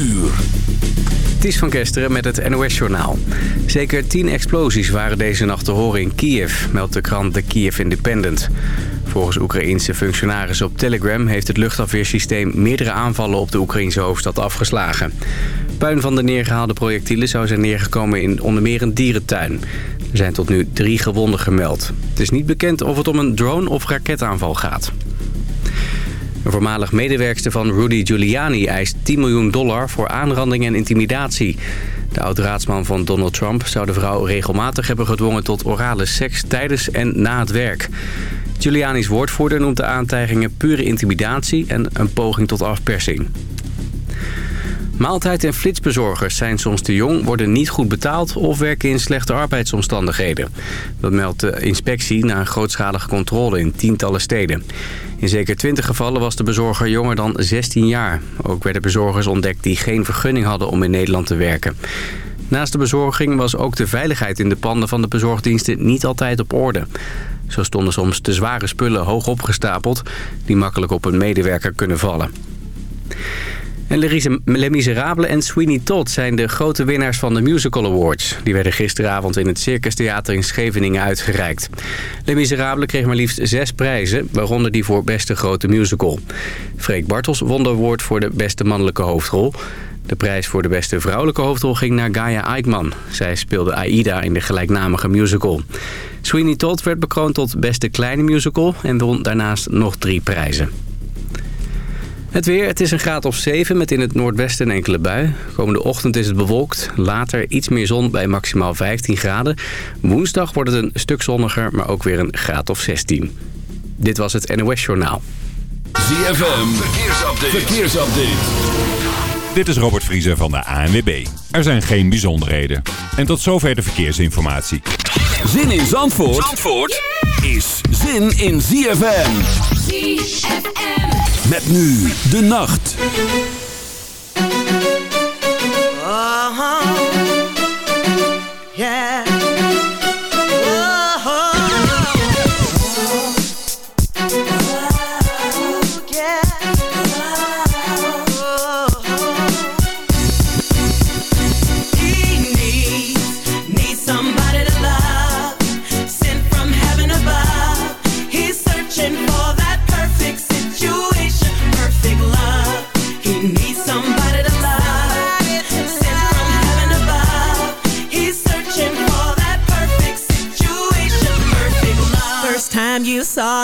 Het is van Kesteren met het NOS-journaal. Zeker tien explosies waren deze nacht te horen in Kiev, meldt de krant The Kiev Independent. Volgens Oekraïense functionarissen op Telegram heeft het luchtafweersysteem meerdere aanvallen op de Oekraïnse hoofdstad afgeslagen. Puin van de neergehaalde projectielen zou zijn neergekomen in onder meer een dierentuin. Er zijn tot nu drie gewonden gemeld. Het is niet bekend of het om een drone- of raketaanval gaat. Een voormalig medewerkster van Rudy Giuliani eist 10 miljoen dollar voor aanranding en intimidatie. De oud-raadsman van Donald Trump zou de vrouw regelmatig hebben gedwongen tot orale seks tijdens en na het werk. Giuliani's woordvoerder noemt de aantijgingen pure intimidatie en een poging tot afpersing. Maaltijd- en flitsbezorgers zijn soms te jong, worden niet goed betaald of werken in slechte arbeidsomstandigheden. Dat meldt de inspectie na een grootschalige controle in tientallen steden. In zeker 20 gevallen was de bezorger jonger dan 16 jaar. Ook werden bezorgers ontdekt die geen vergunning hadden om in Nederland te werken. Naast de bezorging was ook de veiligheid in de panden van de bezorgdiensten niet altijd op orde. Zo stonden soms te zware spullen hoog opgestapeld die makkelijk op een medewerker kunnen vallen. En Les Miserables en Sweeney Todd zijn de grote winnaars van de Musical Awards. Die werden gisteravond in het Circus Theater in Scheveningen uitgereikt. Les Miserables kreeg maar liefst zes prijzen, waaronder die voor beste grote musical. Freek Bartels won de award voor de beste mannelijke hoofdrol. De prijs voor de beste vrouwelijke hoofdrol ging naar Gaia Eichmann. Zij speelde Aida in de gelijknamige musical. Sweeney Todd werd bekroond tot beste kleine musical en won daarnaast nog drie prijzen. Het weer, het is een graad of 7 met in het noordwesten een enkele bui. Komende ochtend is het bewolkt. Later iets meer zon bij maximaal 15 graden. Woensdag wordt het een stuk zonniger, maar ook weer een graad of 16. Dit was het NOS Journaal. ZFM, verkeersupdate. verkeersupdate. Dit is Robert Vriezer van de ANWB. Er zijn geen bijzonderheden. En tot zover de verkeersinformatie. Zin in Zandvoort, Zandvoort is zin in ZFM. ZFM. Met nu de nacht.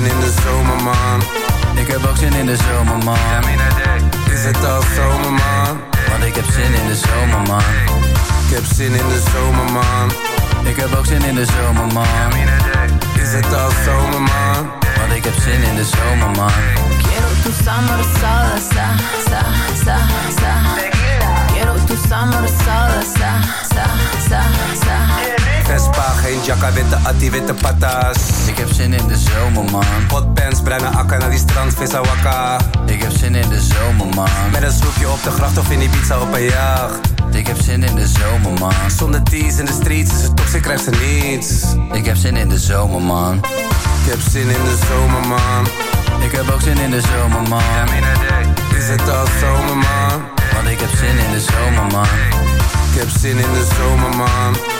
Zin in de zomer, man. Ik heb ook zin in de zomer, man. Is het al zomer, man? Want ik heb zin in de zomer, man. Ik heb zin in de zomer, man. Ik heb ook zin in de zomer, man. Is het al zomer, man? Want ik heb zin in de zomer, man. Quiero tu summer salsa, sa, sa, sa. Quiero tu summer salsa, sa, sa, sa. Vespa, geen jacka, witte atti, witte patas. Ik heb zin in de zomer, man. Potpens, bruine akka naar die strand, vissa wakka. Ik heb zin in de zomer, man. Met een snoepje op de gracht of in Ibiza op een jacht. Ik heb zin in de zomer, man. Zonder teas in de streets is het toxic, krijgt ze niets. Ik heb zin in de zomer, man. Ik heb zin in de zomer, man. Ik heb ook zin in de zomer, man. Is het al zomer, man? Want ik heb zin in de zomer, man. Ik heb zin in de zomer, man.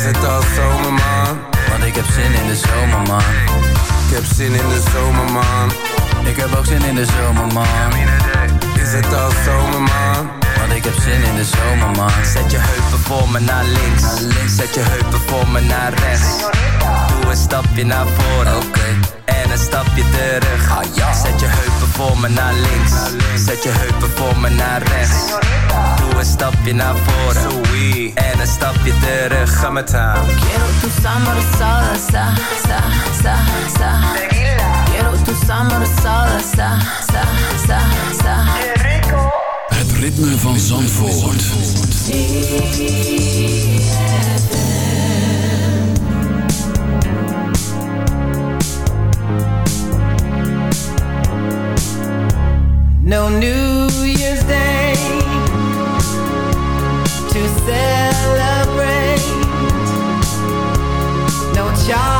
Is het al zomer, man? Want ik heb zin in de zomer, man. Ik heb zin in de zomer, man. Ik heb ook zin in de zomer, man. Is het al zomer, man? Want ik heb zin in de zomer, man. Zet je heupen voor me naar links. Zet je heupen voor me naar rechts. Doe een stapje naar voren. En een stapje terug. Zet je heupen voor me naar links. Zet je heupen voor me naar rechts. Doe een stapje naar voren. En een stapje terug. Ga met haar. Quiero tu summer salsa, sa, sa, sa. Quiero tu summer salsa, sa, sa, sa. Het ritme van Zandvoort. No New Year's Day to celebrate. No chocolate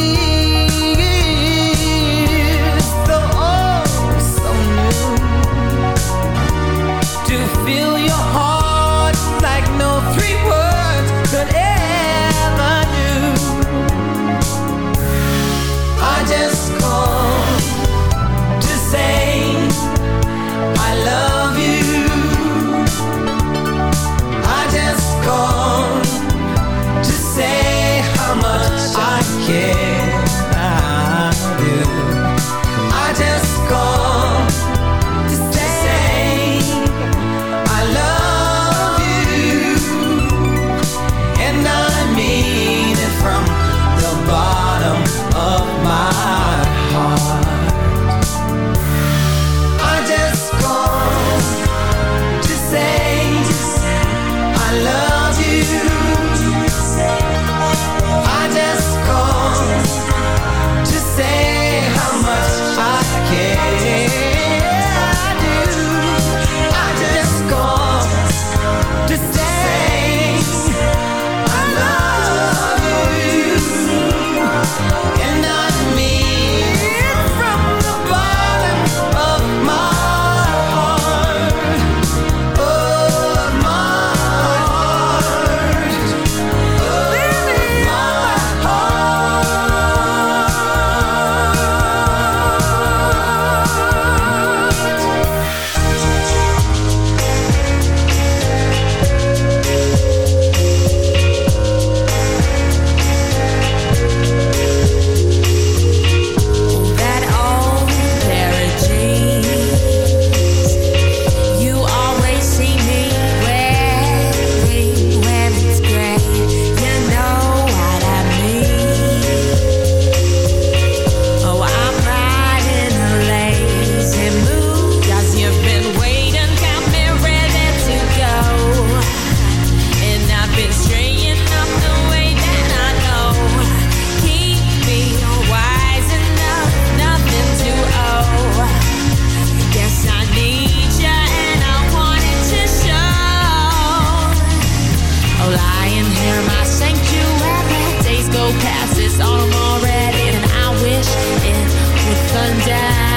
Yeah.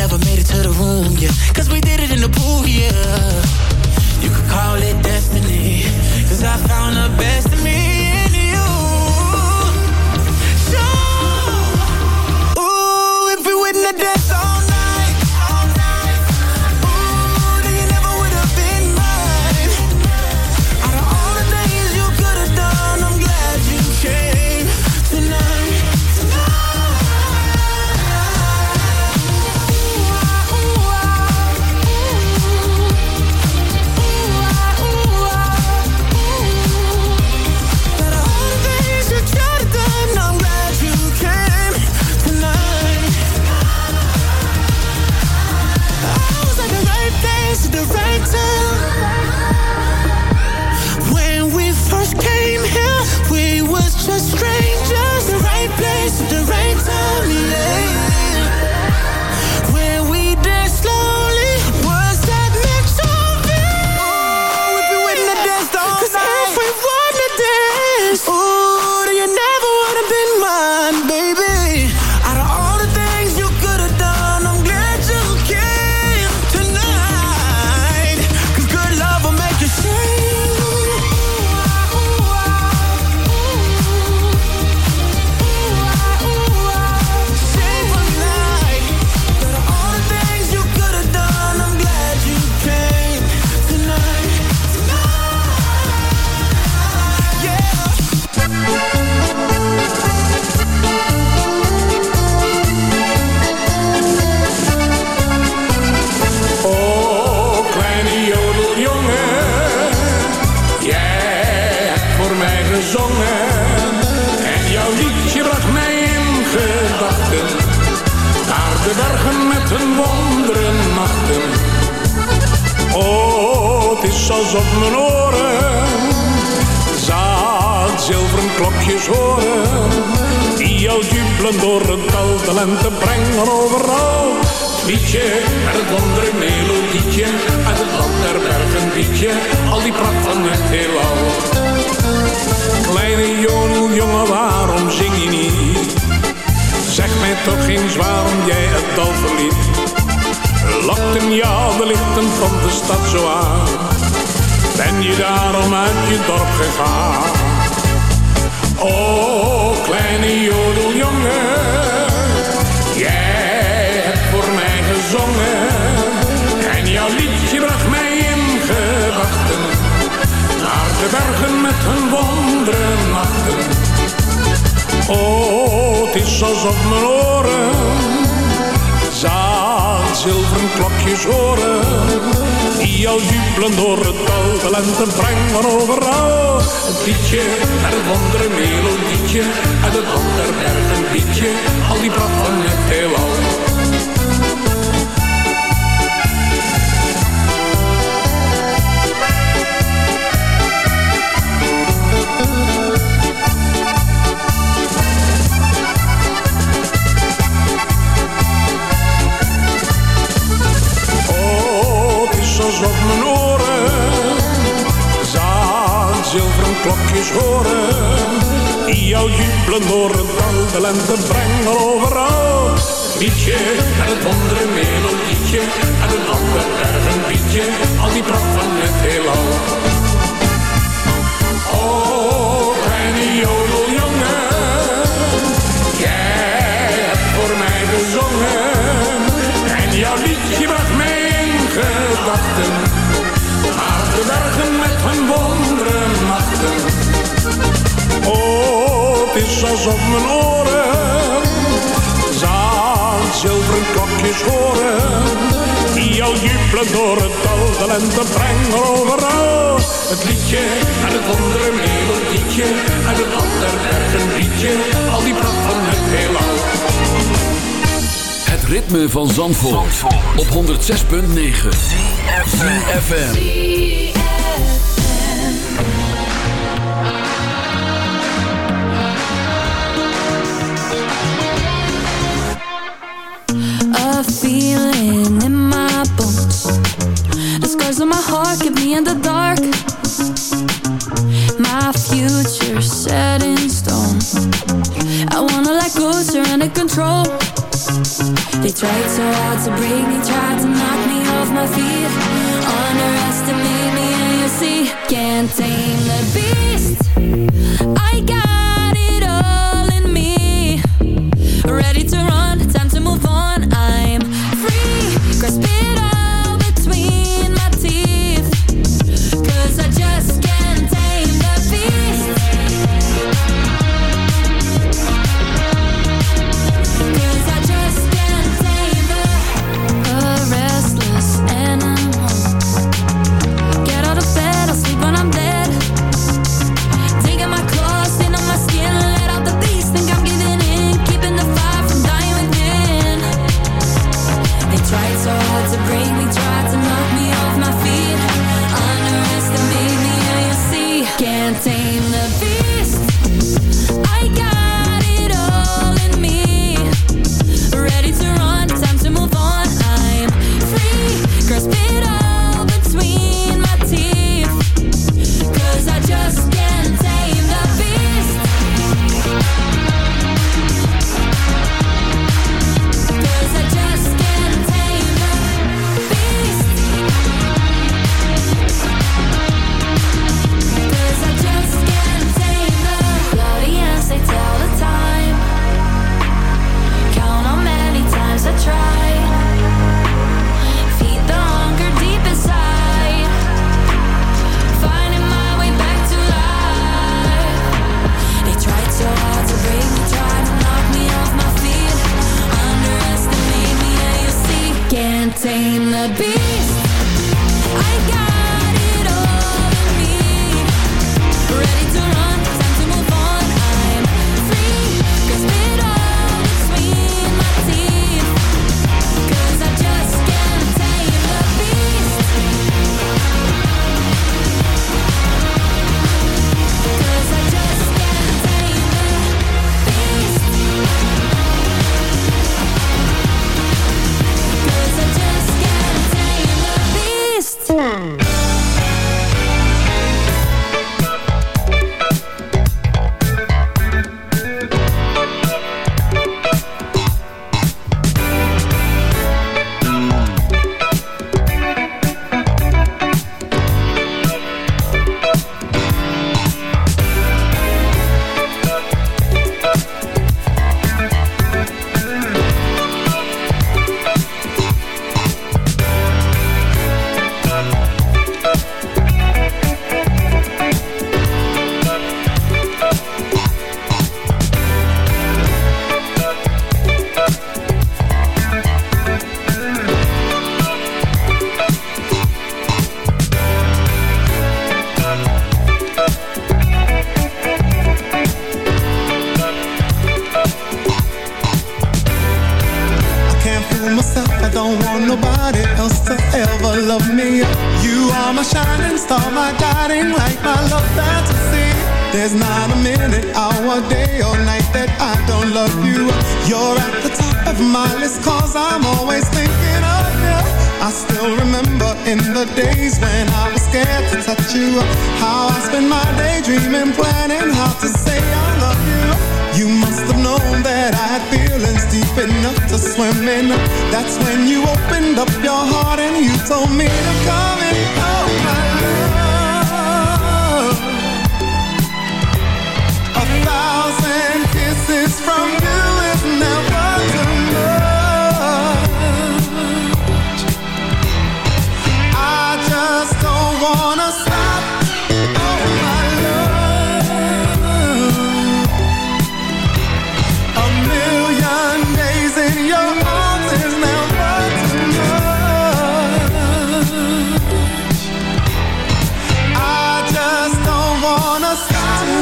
never made it to the room, yeah. Cause we did it in the pool, yeah. You could call it destiny, cause I found the best in me in you. So, ooh, if we win the dance, gezongen. En jouw liedje bracht mij in gedachten. Naar de bergen met hun wonderen nachten. Oh, het is alsof mijn oren zaad zilveren klokjes horen. Die al jubelen door het dal, de lente brengen overal. Liedje met het wondere melodietje, uit het land der bergen liedje, al die pracht van het heelal. Kleine jongen, waarom zing je niet? Zeg mij toch eens waarom jij het dal verliet. Lokten jou de lichten van de stad zo aan? Ben je daarom uit je dorp gegaan? Oh, kleine jodeljongen, jij hebt voor mij gezongen. En jouw liedje bracht mij in gedachten. De bergen met hun wonderen nachten. Oh, het is alsof mijn oren zaad zilveren klokjes horen. Die al jubelen door het dal, de lente brengen overal. Het liedje met het wondere melodietje, uit het land der bergen liedje, al die pracht van het heelal. Alsof mijn oren zaad zilveren klokjes horen. Die jou jubelen door het dal, de lente brengen overal. Liedje en het wondere Het is alsof mijn oren zaad zilveren klokjes horen. Die al jubelen door het dal, de lente brengen overal. Het liedje en het wondere melodietje, en het ander bergen liedje, al die pracht van het heelal. Het ritme van Zandvoort, op 106.9 FM. Feeling in my bones. The scars on my heart keep me in the dark. My future set in stone. I wanna let go, surrender control. They tried so hard to break me, tried to knock me off my feet. Underestimate me, and you see, can't tame the beast. I got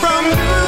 from you.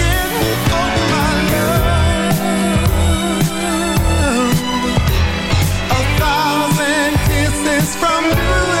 From you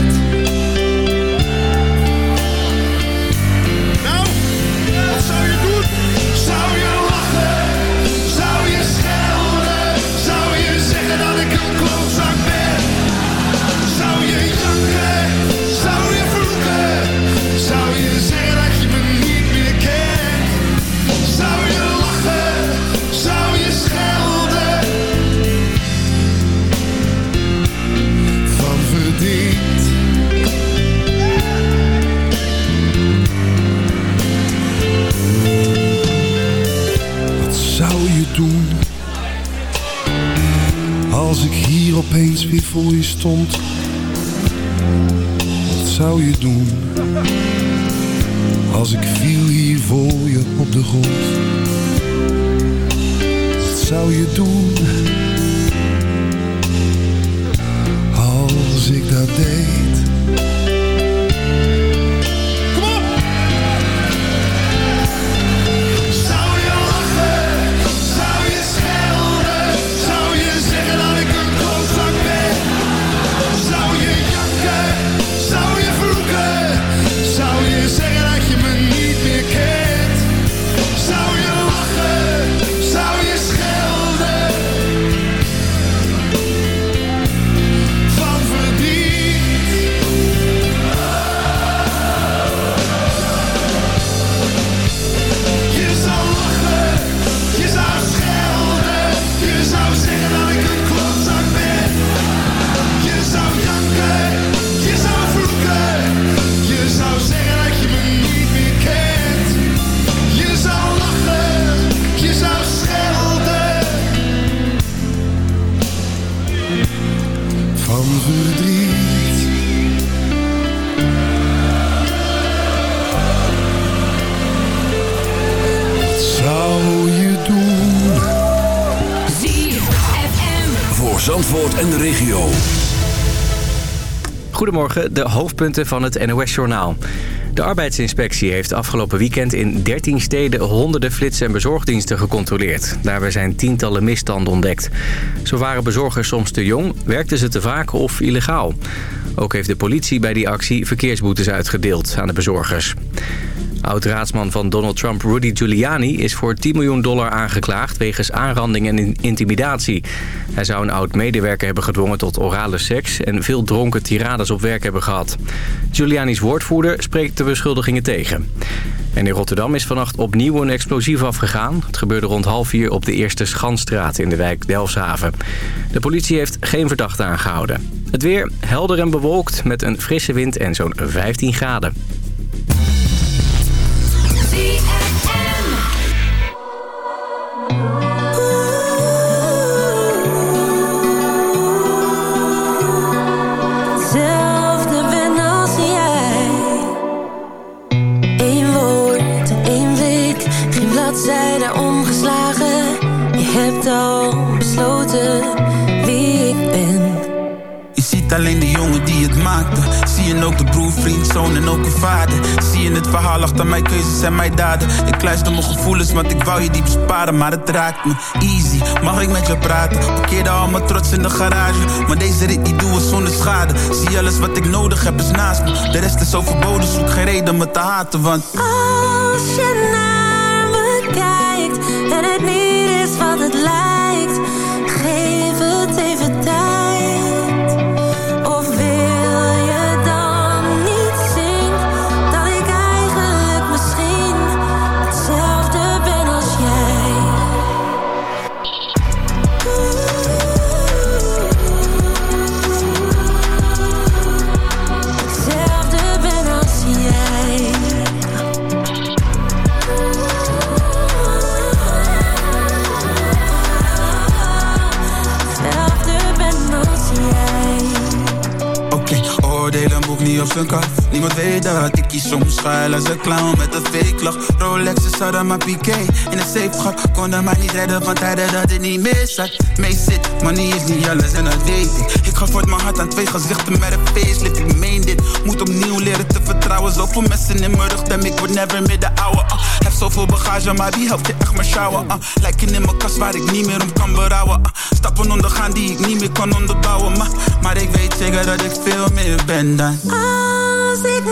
Van verdriet. Wat zou je doen? ZFM. Voor Zandvoort en de regio. Goedemorgen, de hoofdpunten van het NOS-journaal. De arbeidsinspectie heeft afgelopen weekend in 13 steden honderden flits- en bezorgdiensten gecontroleerd. Daarbij zijn tientallen misstanden ontdekt. Zo waren bezorgers soms te jong, werkten ze te vaak of illegaal. Ook heeft de politie bij die actie verkeersboetes uitgedeeld aan de bezorgers. Oud-raadsman van Donald Trump Rudy Giuliani is voor 10 miljoen dollar aangeklaagd wegens aanranding en intimidatie. Hij zou een oud-medewerker hebben gedwongen tot orale seks en veel dronken tirades op werk hebben gehad. Giuliani's woordvoerder spreekt de beschuldigingen tegen. En in Rotterdam is vannacht opnieuw een explosief afgegaan. Het gebeurde rond half vier op de Eerste Schanstraat in de wijk Delfshaven. De politie heeft geen verdachte aangehouden. Het weer helder en bewolkt met een frisse wind en zo'n 15 graden. Alleen de jongen die het maakte. Zie je ook de broer, vriend, zoon en ook een vader. Zie je het verhaal achter mijn keuzes en mijn daden. Ik luister mijn gevoelens, want ik wou je die besparen, maar het raakt me easy. Mag ik met je praten? Parkeerde al mijn trots in de garage. Maar deze rit die doen we zonder schade. Zie alles wat ik nodig heb is naast me. De rest is overbodig, zoek geen reden me te haten, want. Een clown met een fake lach. Rolexes hadden maar piqué in het safe gat. Konden mij niet redden van tijden dat het niet meer zat. Mee zit, money is niet alles en dat weet ik. Ik gaf voor mijn hart aan twee gezichten met een facelift. Ik meen dit, moet opnieuw leren te vertrouwen. Zoveel mensen in mijn rug, ik word never meer de ouwe. ah. heb zoveel bagage, maar wie helpt je echt maar sjouwen? ah. Lijken in mijn kast waar ik niet meer om kan berouwen. ah. Stappen ondergaan die ik niet meer kan onderbouwen. Maar, maar ik weet zeker dat ik veel meer ben dan. Als ik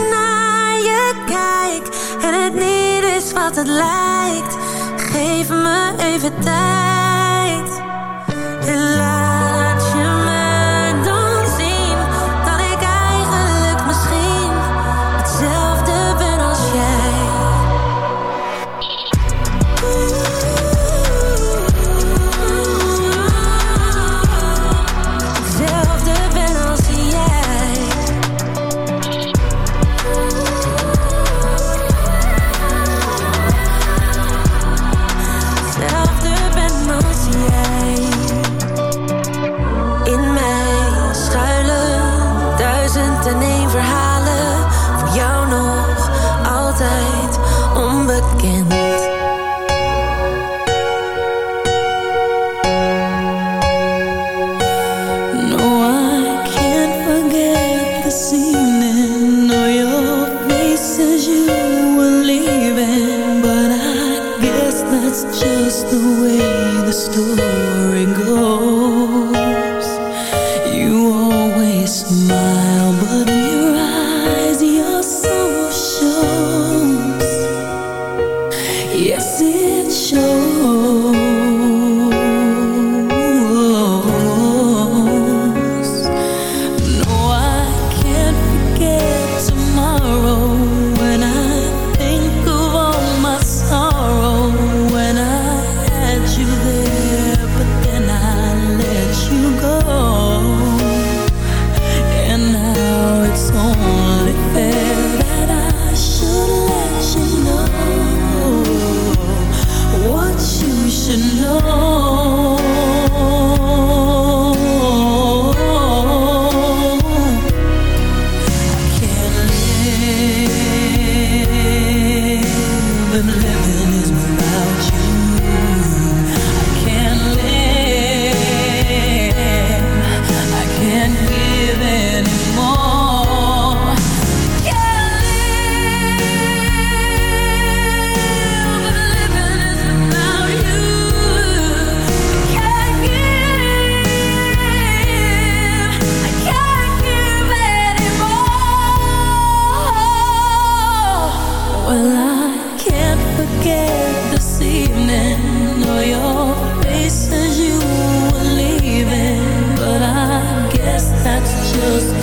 kijk en het niet is wat het lijkt, geef me even tijd. En laat afternoon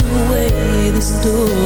the way the story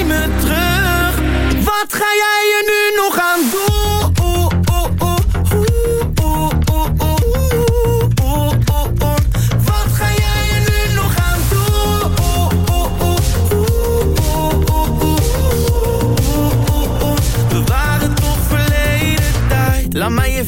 Ga jij je nu nog aan doen?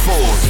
Zandvoort.